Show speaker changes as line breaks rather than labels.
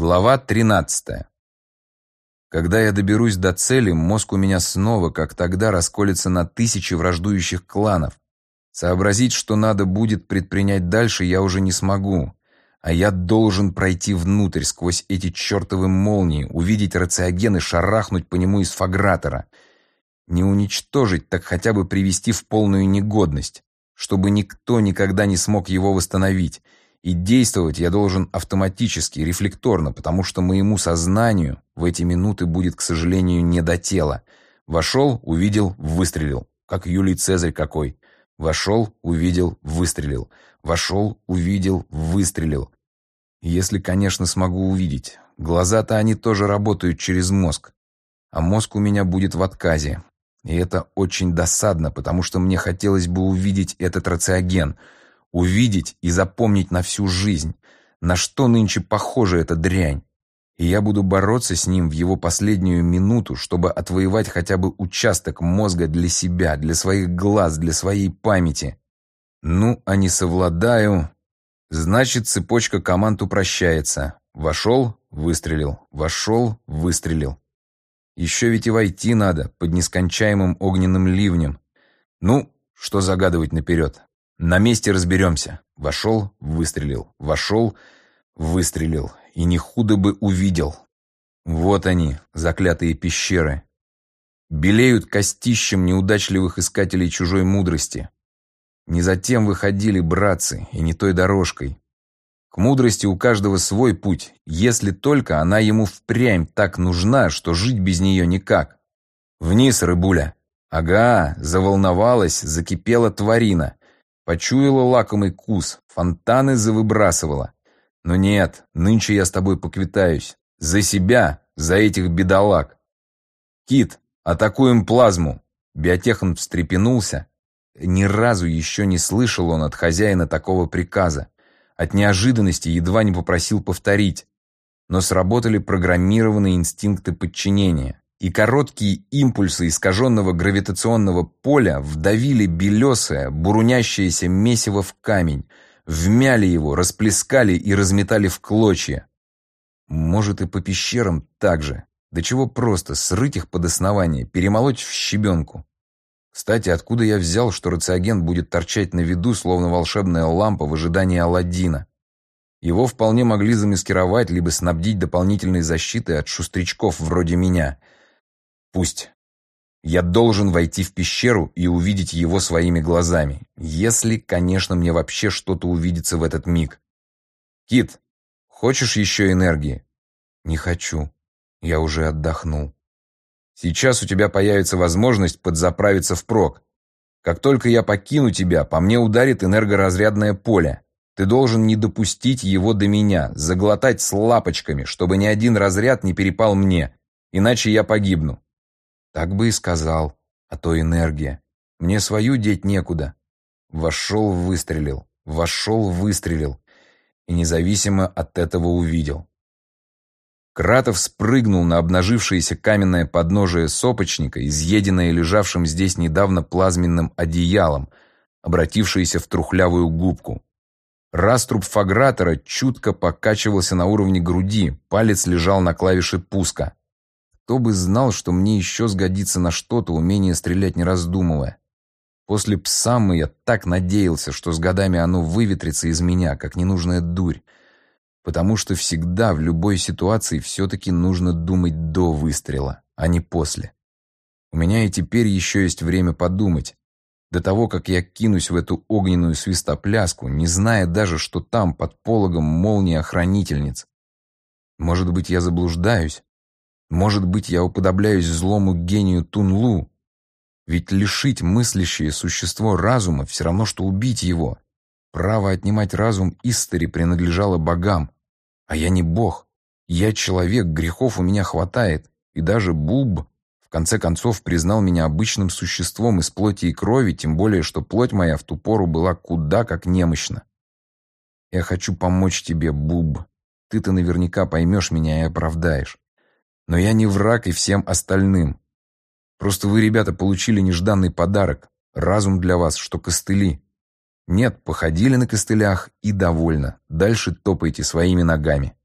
Глава 13. Когда я доберусь до цели, мозг у меня снова, как тогда, расколется на тысячи враждующих кланов. Сообразить, что надо будет предпринять дальше, я уже не смогу. А я должен пройти внутрь, сквозь эти чертовы молнии, увидеть рациоген и шарахнуть по нему из фагратора. Не уничтожить, так хотя бы привести в полную негодность, чтобы никто никогда не смог его восстановить. И действовать я должен автоматически, рефлекторно, потому что моему сознанию в эти минуты будет, к сожалению, не до тела. Вошел, увидел, выстрелил. Как Юлий Цезарь какой. Вошел, увидел, выстрелил. Вошел, увидел, выстрелил. Если, конечно, смогу увидеть. Глаза-то они тоже работают через мозг. А мозг у меня будет в отказе. И это очень досадно, потому что мне хотелось бы увидеть этот рациоген — увидеть и запомнить на всю жизнь, на что нынче похожа эта дрянь. И я буду бороться с ним в его последнюю минуту, чтобы отвоевать хотя бы участок мозга для себя, для своих глаз, для своей памяти. Ну, а не совладаю... Значит, цепочка команд упрощается. Вошел — выстрелил, вошел — выстрелил. Еще ведь и войти надо, под нескончаемым огненным ливнем. Ну, что загадывать наперед. На месте разберемся. Вошел, выстрелил. Вошел, выстрелил. И не худо бы увидел. Вот они, заклятые пещеры. Белеют костищем неудачливых искателей чужой мудрости. Не затем выходили братцы, и не той дорожкой. К мудрости у каждого свой путь, если только она ему впрямь так нужна, что жить без нее никак. Вниз, рыбуля. Ага, заволновалась, закипела тварина. Почуяла лакомый кус, фонтаны завыбрасывала. Но нет, нынче я с тобой поквитаюсь. За себя, за этих бедолаг. Кит, атакуем плазму. Биотехан встрепенулся. Ни разу еще не слышал он от хозяина такого приказа. От неожиданности едва не попросил повторить. Но сработали программированные инстинкты подчинения и короткие импульсы искаженного гравитационного поля вдавили белесое, бурунящееся месиво в камень, вмяли его, расплескали и разметали в клочья. Может и по пещерам так же. Да чего просто, срыть их под основание, перемолоть в щебенку. Кстати, откуда я взял, что рациоген будет торчать на виду, словно волшебная лампа в ожидании Аладдина? Его вполне могли замаскировать, либо снабдить дополнительной защитой от шустрячков вроде меня — Пусть. Я должен войти в пещеру и увидеть его своими глазами. Если, конечно, мне вообще что-то увидится в этот миг. Кит, хочешь еще энергии? Не хочу. Я уже отдохнул. Сейчас у тебя появится возможность подзаправиться впрок. Как только я покину тебя, по мне ударит энергоразрядное поле. Ты должен не допустить его до меня, заглотать с лапочками, чтобы ни один разряд не перепал мне, иначе я погибну. Так бы и сказал. А то энергия. Мне свою деть некуда. Вошел, выстрелил. Вошел, выстрелил. И независимо от этого увидел. Кратов спрыгнул на обнажившееся каменное подножие сопочника, изъеденное лежавшим здесь недавно плазменным одеялом, обратившееся в трухлявую губку. Раструб фагратора чутко покачивался на уровне груди, палец лежал на клавише пуска. Кто бы знал, что мне еще сгодится на что-то умение стрелять не раздумывая. После псамы я так надеялся, что с годами оно выветрится из меня, как ненужная дурь. Потому что всегда в любой ситуации все-таки нужно думать до выстрела, а не после. У меня и теперь еще есть время подумать. До того, как я кинусь в эту огненную свистопляску, не зная даже, что там, под пологом молнии охранительниц. Может быть, я заблуждаюсь, может быть, я уподобляюсь злому гению Тунлу? Ведь лишить мыслящее существо разума все равно, что убить его. Право отнимать разум Истори принадлежало богам. А я не бог. Я человек, грехов у меня хватает. И даже Буб, в конце концов, признал меня обычным существом из плоти и крови, тем более, что плоть моя в ту пору была куда как немощна. Я хочу помочь тебе, Буб. Ты-то наверняка поймешь меня и оправдаешь. Но я не враг и всем остальным. Просто вы, ребята, получили нежданный подарок. Разум для вас, что костыли. Нет, походили на костылях и довольно. Дальше топайте своими ногами.